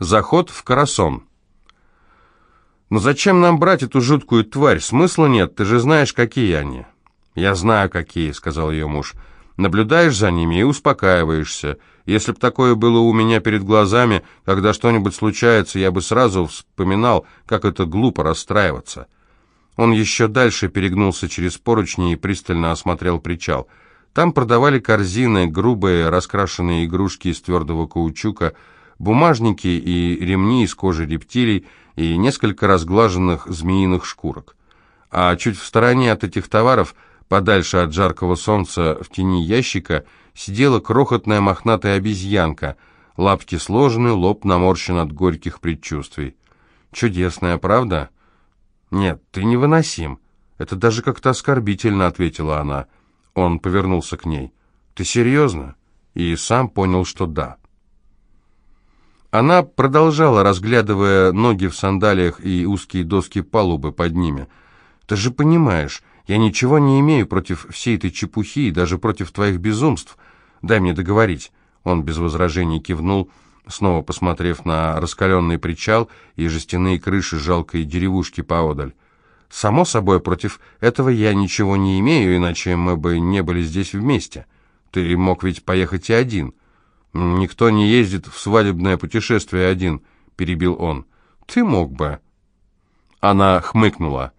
Заход в Карасон. «Но зачем нам брать эту жуткую тварь? Смысла нет, ты же знаешь, какие они». «Я знаю, какие», — сказал ее муж. «Наблюдаешь за ними и успокаиваешься. Если б такое было у меня перед глазами, когда что-нибудь случается, я бы сразу вспоминал, как это глупо расстраиваться». Он еще дальше перегнулся через поручни и пристально осмотрел причал. Там продавали корзины, грубые раскрашенные игрушки из твердого каучука, бумажники и ремни из кожи рептилий и несколько разглаженных змеиных шкурок. А чуть в стороне от этих товаров, подальше от жаркого солнца, в тени ящика, сидела крохотная мохнатая обезьянка, лапки сложены, лоб наморщен от горьких предчувствий. «Чудесная, правда?» «Нет, ты невыносим. Это даже как-то оскорбительно», — ответила она. Он повернулся к ней. «Ты серьезно?» И сам понял, что да. Она продолжала, разглядывая ноги в сандалиях и узкие доски палубы под ними. «Ты же понимаешь, я ничего не имею против всей этой чепухи и даже против твоих безумств. Дай мне договорить». Он без возражений кивнул, снова посмотрев на раскаленный причал и жестяные крыши жалкой деревушки поодаль. «Само собой, против этого я ничего не имею, иначе мы бы не были здесь вместе. Ты мог ведь поехать и один». «Никто не ездит в свадебное путешествие один», — перебил он. «Ты мог бы». Она хмыкнула.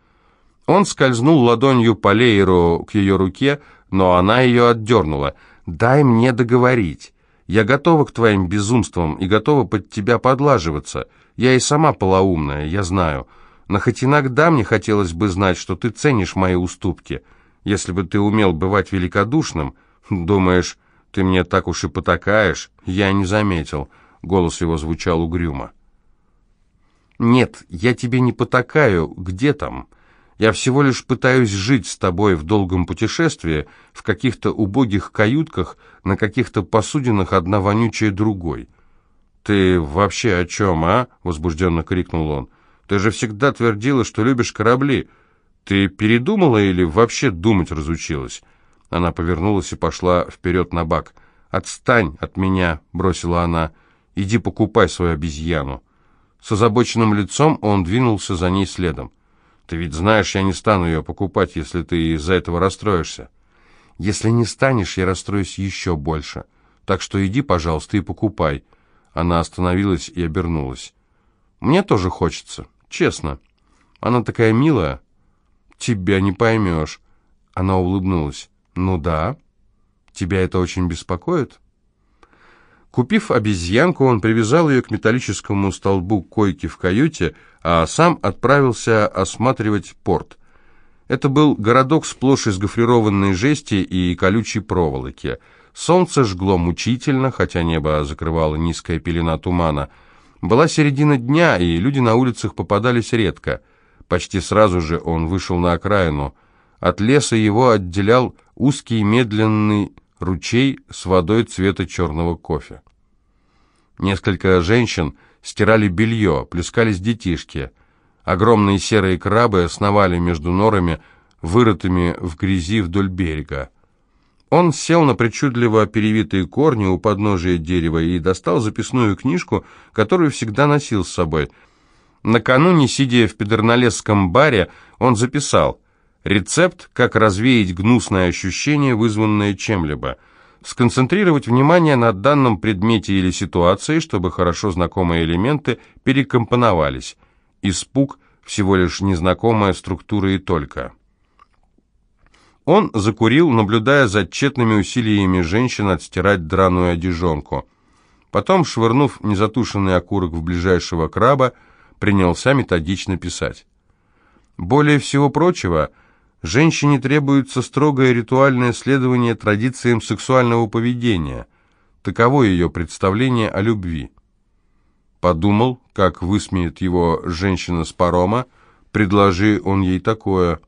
Он скользнул ладонью по лееру к ее руке, но она ее отдернула. «Дай мне договорить. Я готова к твоим безумствам и готова под тебя подлаживаться. Я и сама полоумная, я знаю. Но хоть иногда мне хотелось бы знать, что ты ценишь мои уступки. Если бы ты умел бывать великодушным, думаешь, «Ты мне так уж и потакаешь?» «Я не заметил». Голос его звучал угрюмо. «Нет, я тебе не потакаю. Где там? Я всего лишь пытаюсь жить с тобой в долгом путешествии, в каких-то убогих каютках, на каких-то посудинах, одна вонючая другой». «Ты вообще о чем, а?» — возбужденно крикнул он. «Ты же всегда твердила, что любишь корабли. Ты передумала или вообще думать разучилась?» Она повернулась и пошла вперед на бак. «Отстань от меня!» — бросила она. «Иди покупай свою обезьяну». С озабоченным лицом он двинулся за ней следом. «Ты ведь знаешь, я не стану ее покупать, если ты из-за этого расстроишься». «Если не станешь, я расстроюсь еще больше. Так что иди, пожалуйста, и покупай». Она остановилась и обернулась. «Мне тоже хочется, честно. Она такая милая». «Тебя не поймешь». Она улыбнулась. «Ну да. Тебя это очень беспокоит?» Купив обезьянку, он привязал ее к металлическому столбу койки в каюте, а сам отправился осматривать порт. Это был городок сплошь из гофрированной жести и колючей проволоки. Солнце жгло мучительно, хотя небо закрывало низкая пелена тумана. Была середина дня, и люди на улицах попадались редко. Почти сразу же он вышел на окраину. От леса его отделял узкий медленный ручей с водой цвета черного кофе. Несколько женщин стирали белье, плескались детишки. Огромные серые крабы сновали между норами, вырытыми в грязи вдоль берега. Он сел на причудливо перевитые корни у подножия дерева и достал записную книжку, которую всегда носил с собой. Накануне, сидя в педерналесском баре, он записал Рецепт, как развеять гнусное ощущение, вызванное чем-либо. Сконцентрировать внимание на данном предмете или ситуации, чтобы хорошо знакомые элементы перекомпоновались. Испуг – всего лишь незнакомая структура и только. Он закурил, наблюдая за тщетными усилиями женщин отстирать драную одежонку. Потом, швырнув незатушенный окурок в ближайшего краба, принялся методично писать. Более всего прочего – Женщине требуется строгое ритуальное следование традициям сексуального поведения. Таково ее представление о любви. Подумал, как высмеет его женщина с парома, предложи он ей такое.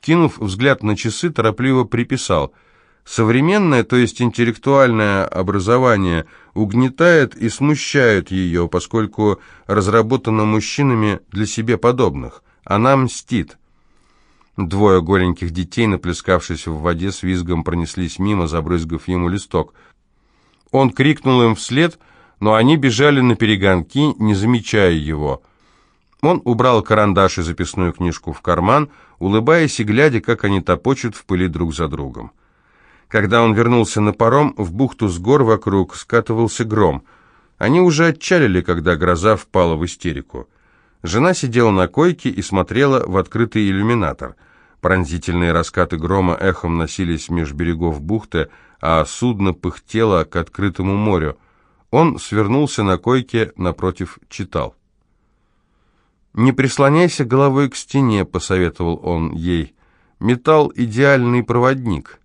Кинув взгляд на часы, торопливо приписал – Современное, то есть интеллектуальное образование угнетает и смущает ее, поскольку разработано мужчинами для себе подобных. Она мстит. Двое голеньких детей, наплескавшись в воде, с визгом пронеслись мимо, забрызгав ему листок. Он крикнул им вслед, но они бежали на перегонки, не замечая его. Он убрал карандаш и записную книжку в карман, улыбаясь и глядя, как они топочут в пыли друг за другом. Когда он вернулся на паром, в бухту с гор вокруг скатывался гром. Они уже отчалили, когда гроза впала в истерику. Жена сидела на койке и смотрела в открытый иллюминатор. Пронзительные раскаты грома эхом носились меж берегов бухты, а судно пыхтело к открытому морю. Он свернулся на койке, напротив читал. «Не прислоняйся головой к стене», — посоветовал он ей. «Металл — идеальный проводник».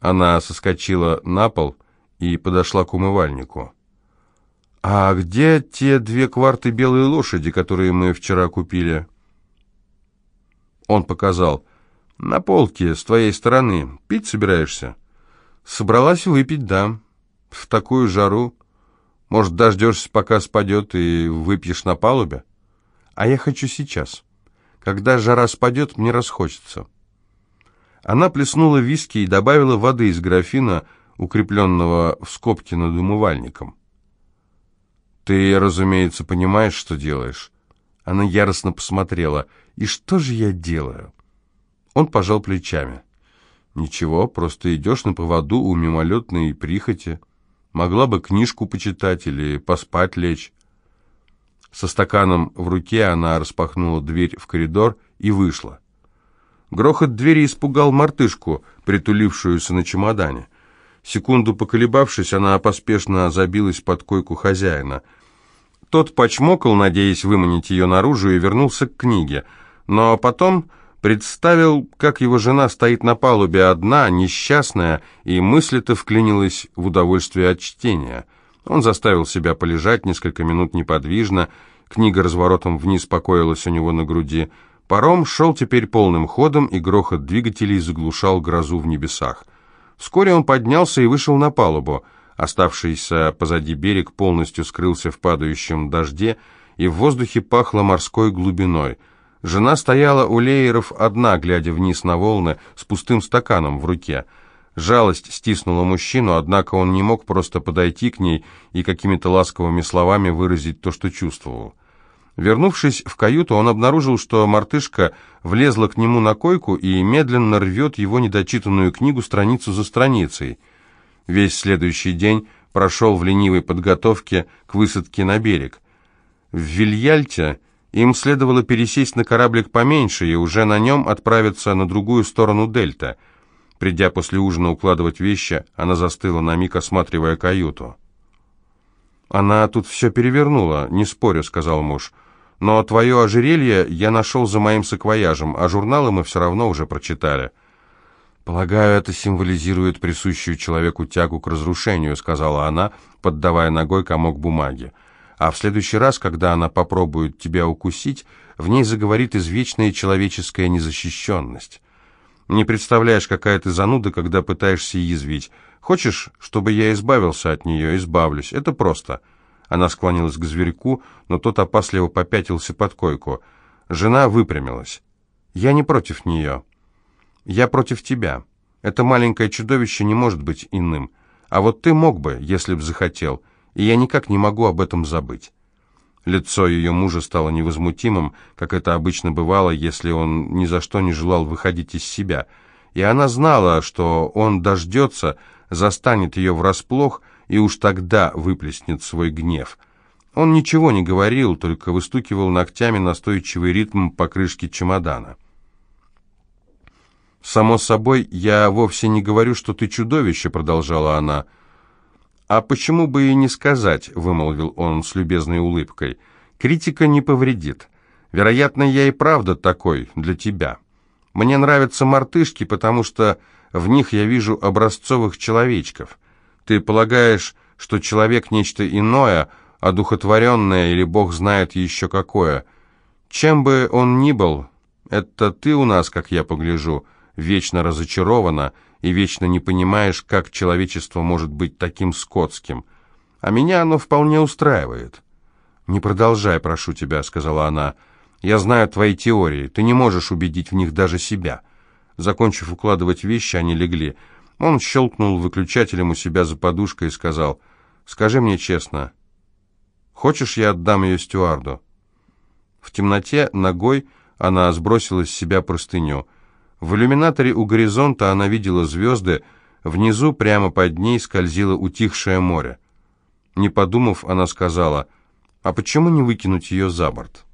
Она соскочила на пол и подошла к умывальнику. «А где те две кварты белой лошади, которые мы вчера купили?» Он показал. «На полке, с твоей стороны. Пить собираешься?» «Собралась выпить, да. В такую жару. Может, дождешься, пока спадет, и выпьешь на палубе?» «А я хочу сейчас. Когда жара спадет, мне расхочется». Она плеснула виски и добавила воды из графина, укрепленного в скобке над умывальником. «Ты, разумеется, понимаешь, что делаешь?» Она яростно посмотрела. «И что же я делаю?» Он пожал плечами. «Ничего, просто идешь на поводу у мимолетной прихоти. Могла бы книжку почитать или поспать лечь». Со стаканом в руке она распахнула дверь в коридор и вышла. Грохот двери испугал мартышку, притулившуюся на чемодане. Секунду поколебавшись, она поспешно забилась под койку хозяина. Тот почмокал, надеясь выманить ее наружу, и вернулся к книге. Но потом представил, как его жена стоит на палубе одна, несчастная, и мысль-то вклинилась в удовольствие от чтения. Он заставил себя полежать несколько минут неподвижно, книга разворотом вниз покоилась у него на груди. Паром шел теперь полным ходом, и грохот двигателей заглушал грозу в небесах. Вскоре он поднялся и вышел на палубу. Оставшийся позади берег полностью скрылся в падающем дожде, и в воздухе пахло морской глубиной. Жена стояла у лееров одна, глядя вниз на волны, с пустым стаканом в руке. Жалость стиснула мужчину, однако он не мог просто подойти к ней и какими-то ласковыми словами выразить то, что чувствовал. Вернувшись в каюту, он обнаружил, что мартышка влезла к нему на койку и медленно рвет его недочитанную книгу страницу за страницей. Весь следующий день прошел в ленивой подготовке к высадке на берег. В Вильяльте им следовало пересесть на кораблик поменьше и уже на нем отправиться на другую сторону дельта. Придя после ужина укладывать вещи, она застыла на миг, осматривая каюту. «Она тут все перевернула, не спорю», — сказал муж. Но твое ожерелье я нашел за моим саквояжем, а журналы мы все равно уже прочитали». «Полагаю, это символизирует присущую человеку тягу к разрушению», сказала она, поддавая ногой комок бумаги. «А в следующий раз, когда она попробует тебя укусить, в ней заговорит извечная человеческая незащищенность. Не представляешь, какая ты зануда, когда пытаешься язвить. Хочешь, чтобы я избавился от нее? Избавлюсь. Это просто». Она склонилась к зверьку, но тот опасливо попятился под койку. Жена выпрямилась. «Я не против нее. Я против тебя. Это маленькое чудовище не может быть иным. А вот ты мог бы, если б захотел, и я никак не могу об этом забыть». Лицо ее мужа стало невозмутимым, как это обычно бывало, если он ни за что не желал выходить из себя. И она знала, что он дождется, застанет ее врасплох, и уж тогда выплеснет свой гнев. Он ничего не говорил, только выстукивал ногтями настойчивый ритм покрышки чемодана. «Само собой, я вовсе не говорю, что ты чудовище», — продолжала она. «А почему бы и не сказать?» — вымолвил он с любезной улыбкой. «Критика не повредит. Вероятно, я и правда такой для тебя. Мне нравятся мартышки, потому что в них я вижу образцовых человечков. Ты полагаешь, что человек нечто иное, одухотворенное или Бог знает еще какое. Чем бы он ни был, это ты у нас, как я погляжу, вечно разочарована и вечно не понимаешь, как человечество может быть таким скотским. А меня оно вполне устраивает. «Не продолжай, прошу тебя», — сказала она. «Я знаю твои теории. Ты не можешь убедить в них даже себя». Закончив укладывать вещи, они легли. Он щелкнул выключателем у себя за подушкой и сказал, Скажи мне честно, хочешь, я отдам ее стюарду?» В темноте ногой она сбросила с себя простыню. В иллюминаторе у горизонта она видела звезды, внизу прямо под ней скользило утихшее море. Не подумав, она сказала, «А почему не выкинуть ее за борт?»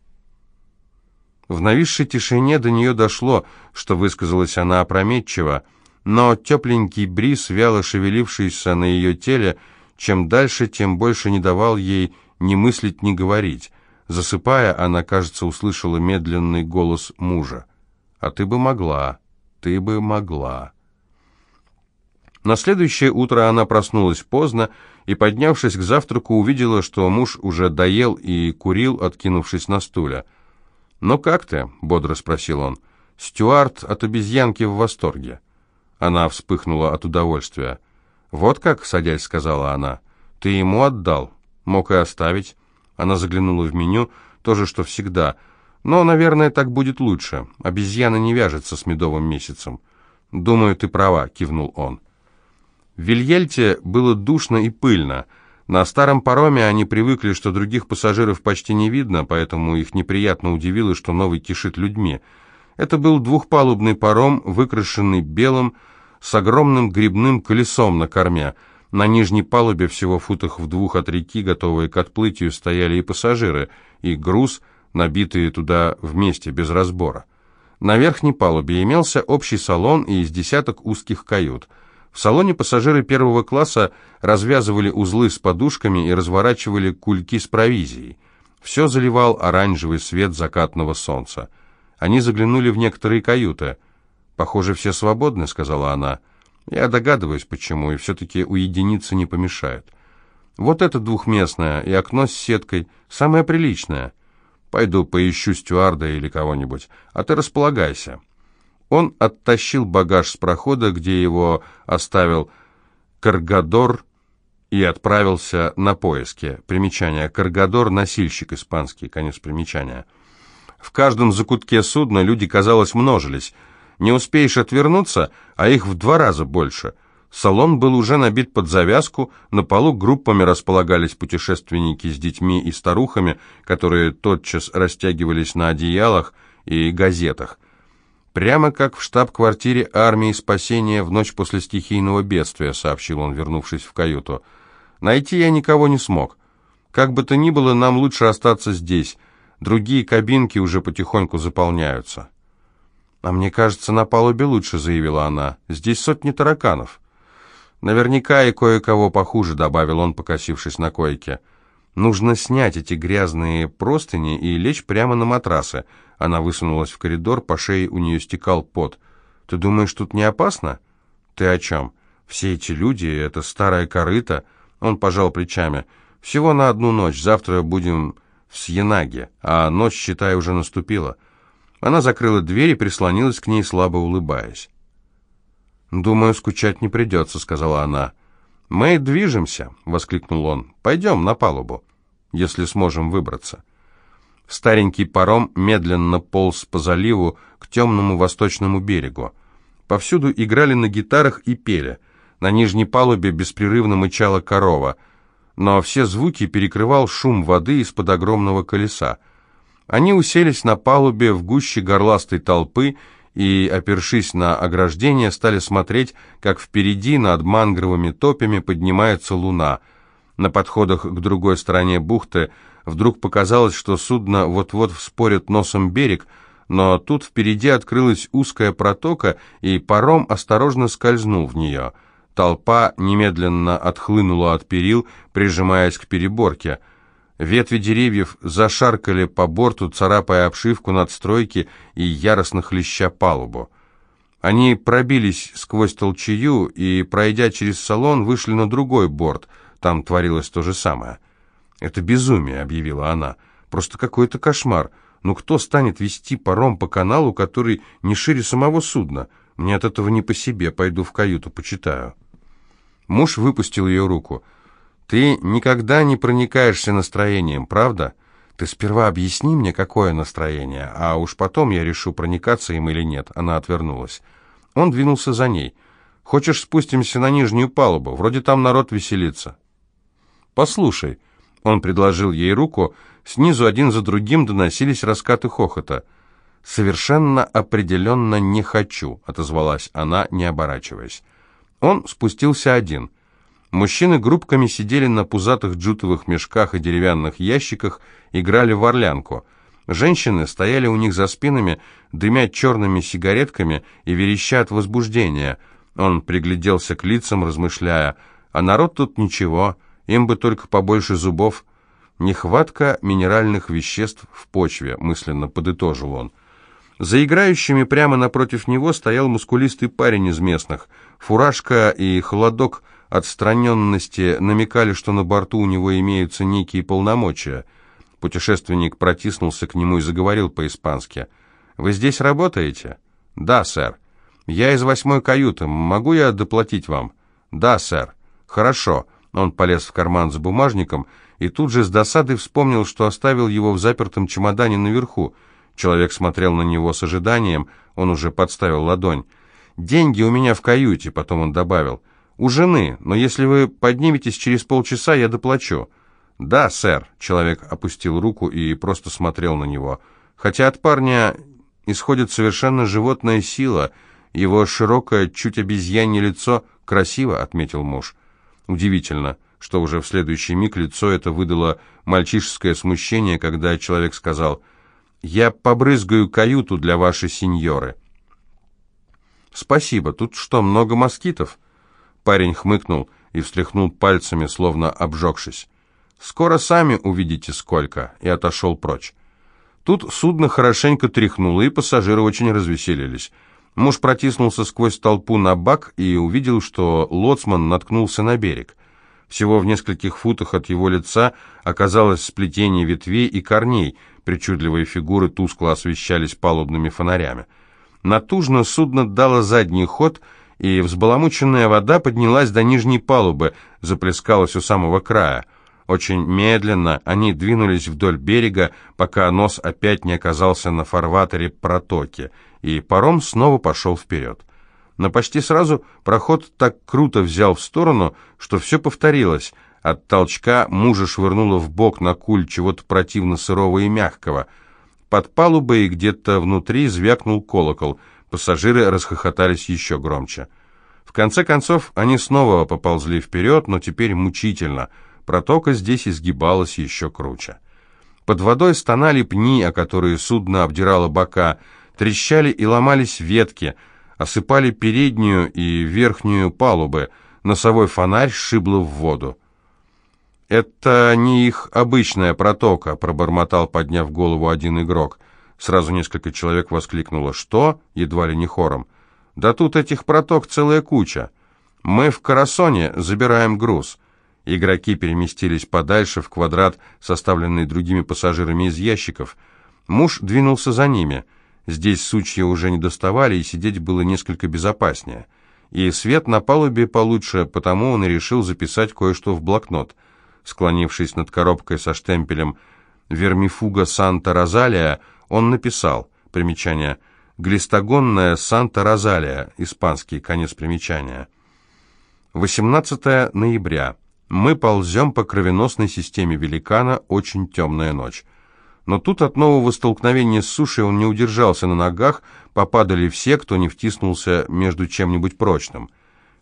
В нависшей тишине до нее дошло, что высказалась она опрометчиво, но тепленький бриз, вяло шевелившийся на ее теле, чем дальше, тем больше не давал ей ни мыслить, ни говорить. Засыпая, она, кажется, услышала медленный голос мужа. «А ты бы могла, ты бы могла». На следующее утро она проснулась поздно и, поднявшись к завтраку, увидела, что муж уже доел и курил, откинувшись на стуле. «Ну как ты?» — бодро спросил он. «Стюарт от обезьянки в восторге». Она вспыхнула от удовольствия. «Вот как?» — садясь, сказала она. «Ты ему отдал. Мог и оставить». Она заглянула в меню, то же, что всегда. «Но, наверное, так будет лучше. Обезьяна не вяжется с медовым месяцем». «Думаю, ты права», — кивнул он. В Вильельте было душно и пыльно. На старом пароме они привыкли, что других пассажиров почти не видно, поэтому их неприятно удивило, что новый кишит людьми. Это был двухпалубный паром, выкрашенный белым, с огромным грибным колесом на корме. На нижней палубе, всего футах в двух от реки, готовые к отплытию, стояли и пассажиры, и груз, набитые туда вместе, без разбора. На верхней палубе имелся общий салон и из десяток узких кают – в салоне пассажиры первого класса развязывали узлы с подушками и разворачивали кульки с провизией. Все заливал оранжевый свет закатного солнца. Они заглянули в некоторые каюты. «Похоже, все свободны», — сказала она. «Я догадываюсь, почему, и все-таки уединиться не помешает. Вот это двухместное, и окно с сеткой, самое приличное. Пойду поищу стюарда или кого-нибудь, а ты располагайся». Он оттащил багаж с прохода, где его оставил Каргадор, и отправился на поиски. Примечание. Каргадор – носильщик испанский. Конец примечания. В каждом закутке судна люди, казалось, множились. Не успеешь отвернуться, а их в два раза больше. Салон был уже набит под завязку, на полу группами располагались путешественники с детьми и старухами, которые тотчас растягивались на одеялах и газетах – «Прямо как в штаб-квартире армии спасения в ночь после стихийного бедствия», сообщил он, вернувшись в каюту. «Найти я никого не смог. Как бы то ни было, нам лучше остаться здесь. Другие кабинки уже потихоньку заполняются». «А мне кажется, на палубе лучше», — заявила она. «Здесь сотни тараканов». «Наверняка и кое-кого похуже», — добавил он, покосившись на койке. «Нужно снять эти грязные простыни и лечь прямо на матрасы. Она высунулась в коридор, по шее у нее стекал пот. «Ты думаешь, тут не опасно?» «Ты о чем? Все эти люди, это старая корыта...» Он пожал плечами. «Всего на одну ночь. Завтра будем в Сьенаге, а ночь, считай, уже наступила». Она закрыла дверь и прислонилась к ней, слабо улыбаясь. «Думаю, скучать не придется», — сказала она. «Мы движемся», — воскликнул он. «Пойдем на палубу, если сможем выбраться». Старенький паром медленно полз по заливу к темному восточному берегу. Повсюду играли на гитарах и пели. На нижней палубе беспрерывно мычала корова, но все звуки перекрывал шум воды из-под огромного колеса. Они уселись на палубе в гуще горластой толпы и, опершись на ограждение, стали смотреть, как впереди над мангровыми топями поднимается луна. На подходах к другой стороне бухты – Вдруг показалось, что судно вот-вот вспорит носом берег, но тут впереди открылась узкая протока, и паром осторожно скользнул в нее. Толпа немедленно отхлынула от перил, прижимаясь к переборке. Ветви деревьев зашаркали по борту, царапая обшивку надстройки и яростно хлеща палубу. Они пробились сквозь толчею и, пройдя через салон, вышли на другой борт. Там творилось то же самое. «Это безумие», — объявила она. «Просто какой-то кошмар. Ну кто станет вести паром по каналу, который не шире самого судна? Мне от этого не по себе. Пойду в каюту, почитаю». Муж выпустил ее руку. «Ты никогда не проникаешься настроением, правда? Ты сперва объясни мне, какое настроение, а уж потом я решу, проникаться им или нет». Она отвернулась. Он двинулся за ней. «Хочешь, спустимся на нижнюю палубу? Вроде там народ веселится». Послушай». Он предложил ей руку, снизу один за другим доносились раскаты хохота. «Совершенно определенно не хочу», — отозвалась она, не оборачиваясь. Он спустился один. Мужчины группками сидели на пузатых джутовых мешках и деревянных ящиках, играли в орлянку. Женщины стояли у них за спинами, дымя черными сигаретками и вереща от возбуждения. Он пригляделся к лицам, размышляя, а народ тут ничего, им бы только побольше зубов. Нехватка минеральных веществ в почве, мысленно подытожил он. За играющими прямо напротив него стоял мускулистый парень из местных. Фуражка и холодок отстраненности намекали, что на борту у него имеются некие полномочия. Путешественник протиснулся к нему и заговорил по-испански. «Вы здесь работаете?» «Да, сэр». «Я из восьмой каюты. Могу я доплатить вам?» «Да, сэр». «Хорошо». Он полез в карман за бумажником и тут же с досадой вспомнил, что оставил его в запертом чемодане наверху. Человек смотрел на него с ожиданием, он уже подставил ладонь. «Деньги у меня в каюте», — потом он добавил. «У жены, но если вы подниметесь через полчаса, я доплачу». «Да, сэр», — человек опустил руку и просто смотрел на него. Хотя от парня исходит совершенно животная сила, его широкое, чуть обезьянье лицо красиво, — отметил муж. Удивительно что уже в следующий миг лицо это выдало мальчишеское смущение, когда человек сказал «Я побрызгаю каюту для вашей сеньоры». «Спасибо. Тут что, много москитов?» Парень хмыкнул и встряхнул пальцами, словно обжегшись. «Скоро сами увидите, сколько», и отошел прочь. Тут судно хорошенько тряхнуло, и пассажиры очень развеселились. Муж протиснулся сквозь толпу на бак и увидел, что лоцман наткнулся на берег. Всего в нескольких футах от его лица оказалось сплетение ветвей и корней, причудливые фигуры тускло освещались палубными фонарями. Натужно судно дало задний ход, и взбаламученная вода поднялась до нижней палубы, заплескалась у самого края. Очень медленно они двинулись вдоль берега, пока нос опять не оказался на фарватере протоки, и паром снова пошел вперед. Но почти сразу проход так круто взял в сторону, что все повторилось. От толчка мужа швырнуло в бок на куль чего-то противно сырого и мягкого. Под палубой где-то внутри звякнул колокол. Пассажиры расхохотались еще громче. В конце концов, они снова поползли вперед, но теперь мучительно. Протока здесь изгибалась еще круче. Под водой стонали пни, о которые судно обдирало бока, трещали и ломались ветки — осыпали переднюю и верхнюю палубы, носовой фонарь сшибло в воду. «Это не их обычная протока», — пробормотал, подняв голову один игрок. Сразу несколько человек воскликнуло «Что?» едва ли не хором. «Да тут этих проток целая куча. Мы в Карасоне забираем груз». Игроки переместились подальше, в квадрат, составленный другими пассажирами из ящиков. Муж двинулся за ними — Здесь сучья уже не доставали, и сидеть было несколько безопаснее. И свет на палубе получше, потому он и решил записать кое-что в блокнот. Склонившись над коробкой со штемпелем «Вермифуга Санта-Розалия», он написал, примечание, «Глистогонная Санта-Розалия», испанский, конец примечания. 18 ноября. Мы ползем по кровеносной системе великана, очень темная ночь. Но тут от нового столкновения с сушей он не удержался на ногах, попадали все, кто не втиснулся между чем-нибудь прочным.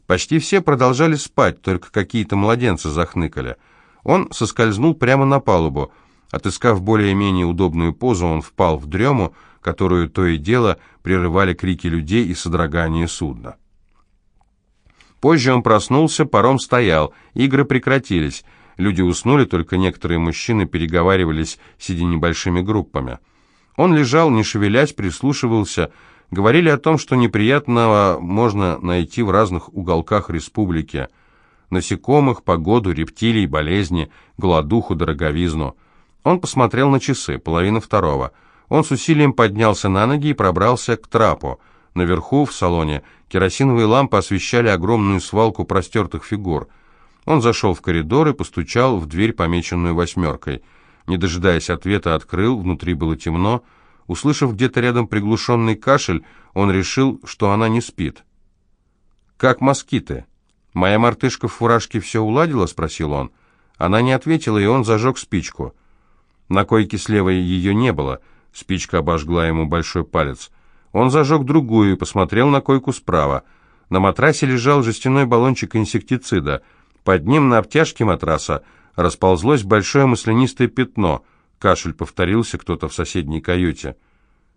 Почти все продолжали спать, только какие-то младенцы захныкали. Он соскользнул прямо на палубу. Отыскав более-менее удобную позу, он впал в дрему, которую то и дело прерывали крики людей и содрогание судна. Позже он проснулся, паром стоял, игры прекратились — Люди уснули, только некоторые мужчины переговаривались, сидя небольшими группами. Он лежал, не шевелясь, прислушивался. Говорили о том, что неприятного можно найти в разных уголках республики. Насекомых, погоду, рептилий, болезни, голодуху, дороговизну. Он посмотрел на часы, половина второго. Он с усилием поднялся на ноги и пробрался к трапу. Наверху, в салоне, керосиновые лампы освещали огромную свалку простертых фигур. Он зашел в коридор и постучал в дверь, помеченную восьмеркой. Не дожидаясь ответа, открыл, внутри было темно. Услышав где-то рядом приглушенный кашель, он решил, что она не спит. «Как москиты? Моя мартышка в фуражке все уладила?» — спросил он. Она не ответила, и он зажег спичку. На койке слева ее не было. Спичка обожгла ему большой палец. Он зажег другую и посмотрел на койку справа. На матрасе лежал жестяной баллончик инсектицида. Под ним на обтяжке матраса расползлось большое маслянистое пятно. Кашель повторился кто-то в соседней каюте.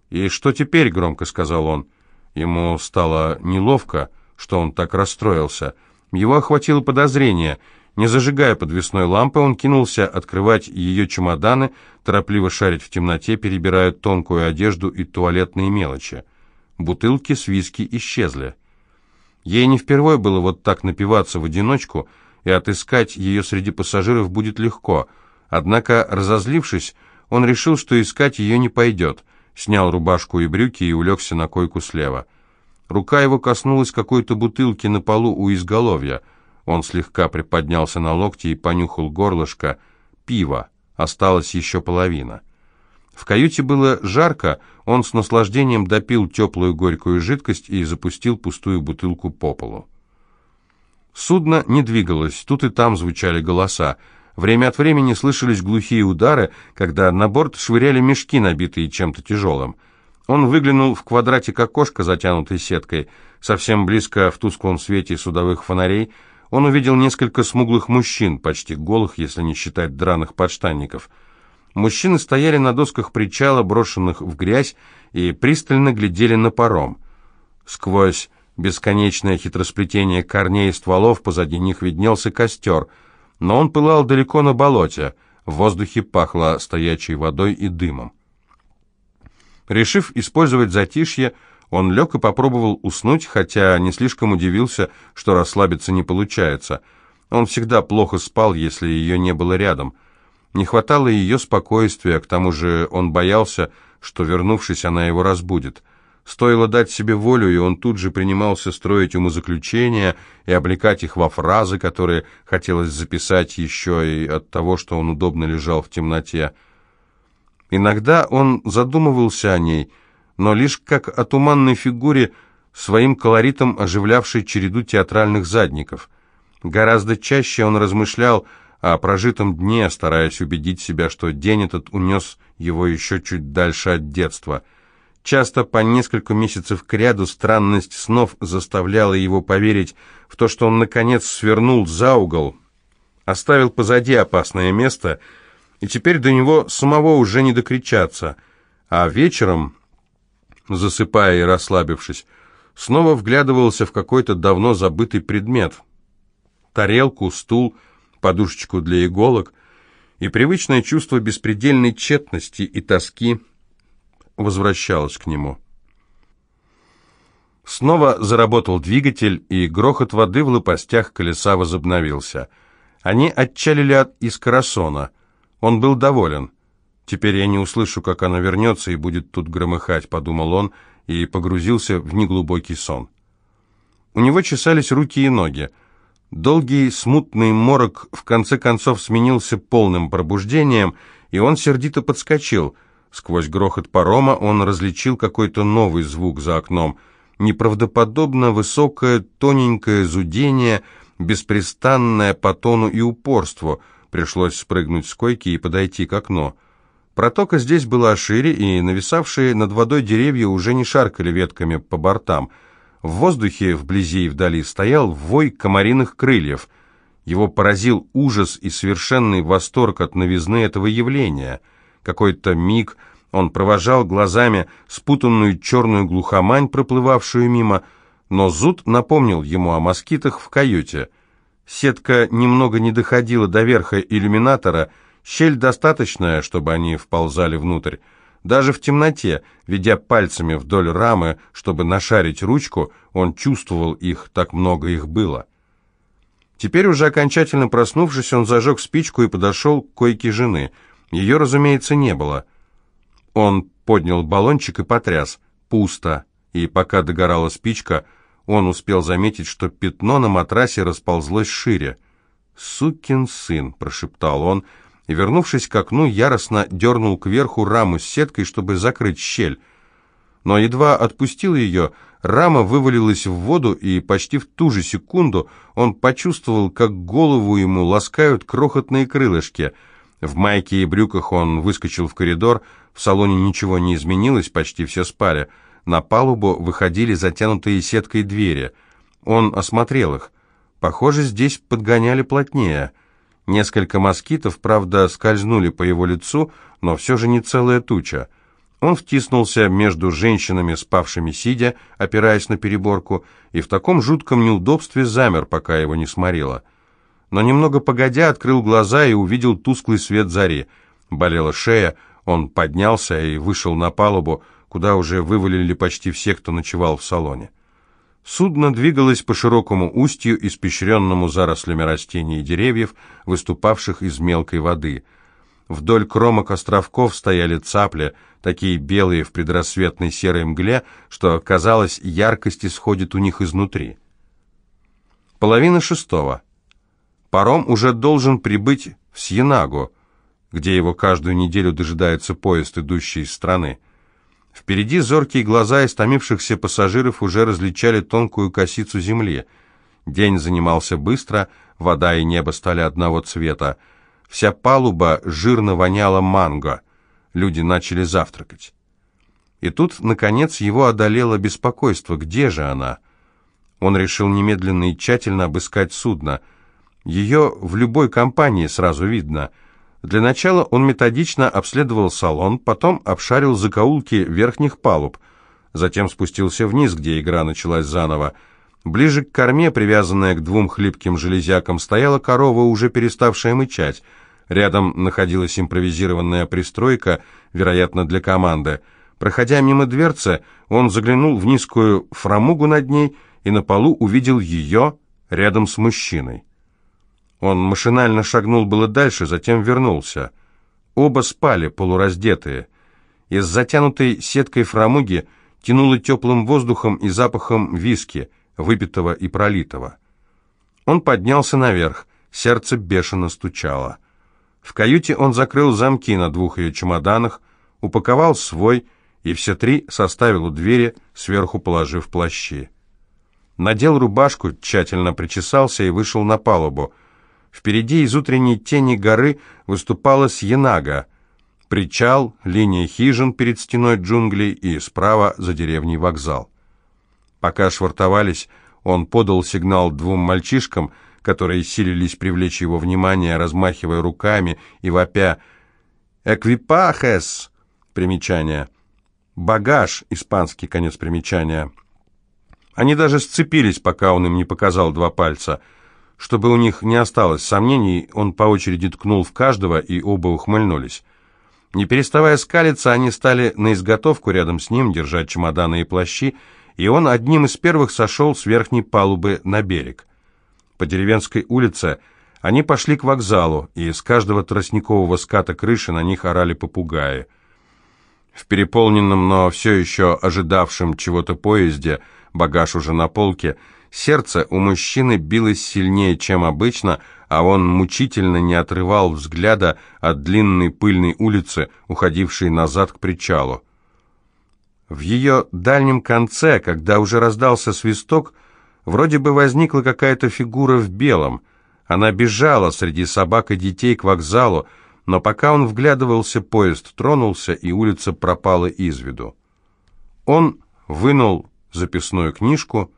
«И что теперь?» — громко сказал он. Ему стало неловко, что он так расстроился. Его охватило подозрение. Не зажигая подвесной лампы, он кинулся открывать ее чемоданы, торопливо шарить в темноте, перебирая тонкую одежду и туалетные мелочи. Бутылки с виски исчезли. Ей не впервые было вот так напиваться в одиночку, и отыскать ее среди пассажиров будет легко. Однако, разозлившись, он решил, что искать ее не пойдет. Снял рубашку и брюки и улегся на койку слева. Рука его коснулась какой-то бутылки на полу у изголовья. Он слегка приподнялся на локти и понюхал горлышко. Пиво. Осталась еще половина. В каюте было жарко, он с наслаждением допил теплую горькую жидкость и запустил пустую бутылку по полу. Судно не двигалось, тут и там звучали голоса. Время от времени слышались глухие удары, когда на борт швыряли мешки, набитые чем-то тяжелым. Он выглянул в квадратик окошка, затянутой сеткой. Совсем близко, в тусклом свете судовых фонарей, он увидел несколько смуглых мужчин, почти голых, если не считать драных подштанников. Мужчины стояли на досках причала, брошенных в грязь, и пристально глядели на паром. Сквозь бесконечное хитросплетение корней и стволов позади них виднелся костер, но он пылал далеко на болоте, в воздухе пахло стоячей водой и дымом. Решив использовать затишье, он лег и попробовал уснуть, хотя не слишком удивился, что расслабиться не получается. Он всегда плохо спал, если ее не было рядом – не хватало ее спокойствия, к тому же он боялся, что, вернувшись, она его разбудит. Стоило дать себе волю, и он тут же принимался строить умозаключения и облекать их во фразы, которые хотелось записать еще и от того, что он удобно лежал в темноте. Иногда он задумывался о ней, но лишь как о туманной фигуре, своим колоритом оживлявшей череду театральных задников. Гораздо чаще он размышлял о прожитом дне, стараясь убедить себя, что день этот унес его еще чуть дальше от детства. Часто по несколько месяцев кряду странность снов заставляла его поверить в то, что он, наконец, свернул за угол, оставил позади опасное место, и теперь до него самого уже не докричаться, а вечером, засыпая и расслабившись, снова вглядывался в какой-то давно забытый предмет. Тарелку, стул — подушечку для иголок, и привычное чувство беспредельной тщетности и тоски возвращалось к нему. Снова заработал двигатель, и грохот воды в лопастях колеса возобновился. Они отчалили от Искарасона. Он был доволен. «Теперь я не услышу, как она вернется и будет тут громыхать», — подумал он, и погрузился в неглубокий сон. У него чесались руки и ноги. Долгий смутный морок в конце концов сменился полным пробуждением, и он сердито подскочил. Сквозь грохот парома он различил какой-то новый звук за окном. Неправдоподобно высокое, тоненькое зудение, беспрестанное по тону и упорству. Пришлось спрыгнуть с койки и подойти к окну. Протока здесь была шире, и нависавшие над водой деревья уже не шаркали ветками по бортам — в воздухе вблизи и вдали стоял вой комариных крыльев. Его поразил ужас и совершенный восторг от новизны этого явления. Какой-то миг он провожал глазами спутанную черную глухомань, проплывавшую мимо, но зуд напомнил ему о москитах в каюте. Сетка немного не доходила до верха иллюминатора, щель достаточная, чтобы они вползали внутрь. Даже в темноте, ведя пальцами вдоль рамы, чтобы нашарить ручку, он чувствовал их, так много их было. Теперь уже окончательно проснувшись, он зажег спичку и подошел к койке жены. Ее, разумеется, не было. Он поднял баллончик и потряс. Пусто. И пока догорала спичка, он успел заметить, что пятно на матрасе расползлось шире. «Сукин сын», — прошептал он, — и, вернувшись к окну, яростно дернул кверху раму с сеткой, чтобы закрыть щель. Но едва отпустил ее, Рама вывалилась в воду, и почти в ту же секунду он почувствовал, как голову ему ласкают крохотные крылышки. В майке и брюках он выскочил в коридор, в салоне ничего не изменилось, почти все спали. На палубу выходили затянутые сеткой двери. Он осмотрел их. Похоже, здесь подгоняли плотнее. Несколько москитов, правда, скользнули по его лицу, но все же не целая туча. Он втиснулся между женщинами, спавшими сидя, опираясь на переборку, и в таком жутком неудобстве замер, пока его не сморило. Но немного погодя открыл глаза и увидел тусклый свет зари. Болела шея, он поднялся и вышел на палубу, куда уже вывалили почти все, кто ночевал в салоне. Судно двигалось по широкому устью, испещренному зарослями растений и деревьев, выступавших из мелкой воды – Вдоль кромок островков стояли цапли, такие белые в предрассветной серой мгле, что, казалось, яркость исходит у них изнутри. Половина шестого. Паром уже должен прибыть в Сьенагу, где его каждую неделю дожидается поезд, идущий из страны. Впереди зоркие глаза истомившихся пассажиров уже различали тонкую косицу земли. День занимался быстро, вода и небо стали одного цвета. Вся палуба жирно воняла манго. Люди начали завтракать. И тут, наконец, его одолело беспокойство. Где же она? Он решил немедленно и тщательно обыскать судно. Ее в любой компании сразу видно. Для начала он методично обследовал салон, потом обшарил закоулки верхних палуб, затем спустился вниз, где игра началась заново. Ближе к корме, привязанная к двум хлипким железякам, стояла корова, уже переставшая мычать. Рядом находилась импровизированная пристройка, вероятно, для команды. Проходя мимо дверцы, он заглянул в низкую фрамугу над ней и на полу увидел ее рядом с мужчиной. Он машинально шагнул было дальше, затем вернулся. Оба спали, полураздетые. Из затянутой сеткой фрамуги тянуло теплым воздухом и запахом виски, выпитого и пролитого. Он поднялся наверх, сердце бешено стучало. В каюте он закрыл замки на двух ее чемоданах, упаковал свой и все три составил у двери, сверху положив плащи. Надел рубашку, тщательно причесался и вышел на палубу. Впереди из утренней тени горы выступала Сьенага. Причал, линия хижин перед стеной джунглей и справа за деревней вокзал. Пока швартовались, он подал сигнал двум мальчишкам — которые силились привлечь его внимание, размахивая руками и вопя «Эквипахес!» Примечание. «Багаж» — испанский конец примечания. Они даже сцепились, пока он им не показал два пальца. Чтобы у них не осталось сомнений, он по очереди ткнул в каждого, и оба ухмыльнулись. Не переставая скалиться, они стали на изготовку рядом с ним, держать чемоданы и плащи, и он одним из первых сошел с верхней палубы на берег. По деревенской улице они пошли к вокзалу, и с каждого тростникового ската крыши на них орали попугаи. В переполненном, но все еще ожидавшем чего-то поезде, багаж уже на полке, сердце у мужчины билось сильнее, чем обычно, а он мучительно не отрывал взгляда от длинной пыльной улицы, уходившей назад к причалу. В ее дальнем конце, когда уже раздался свисток, Вроде бы возникла какая-то фигура в белом. Она бежала среди собак и детей к вокзалу, но пока он вглядывался, поезд тронулся, и улица пропала из виду. Он вынул записную книжку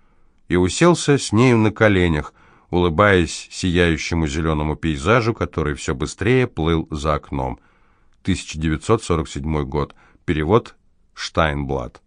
и уселся с нею на коленях, улыбаясь сияющему зеленому пейзажу, который все быстрее плыл за окном. 1947 год. Перевод Штайнблат.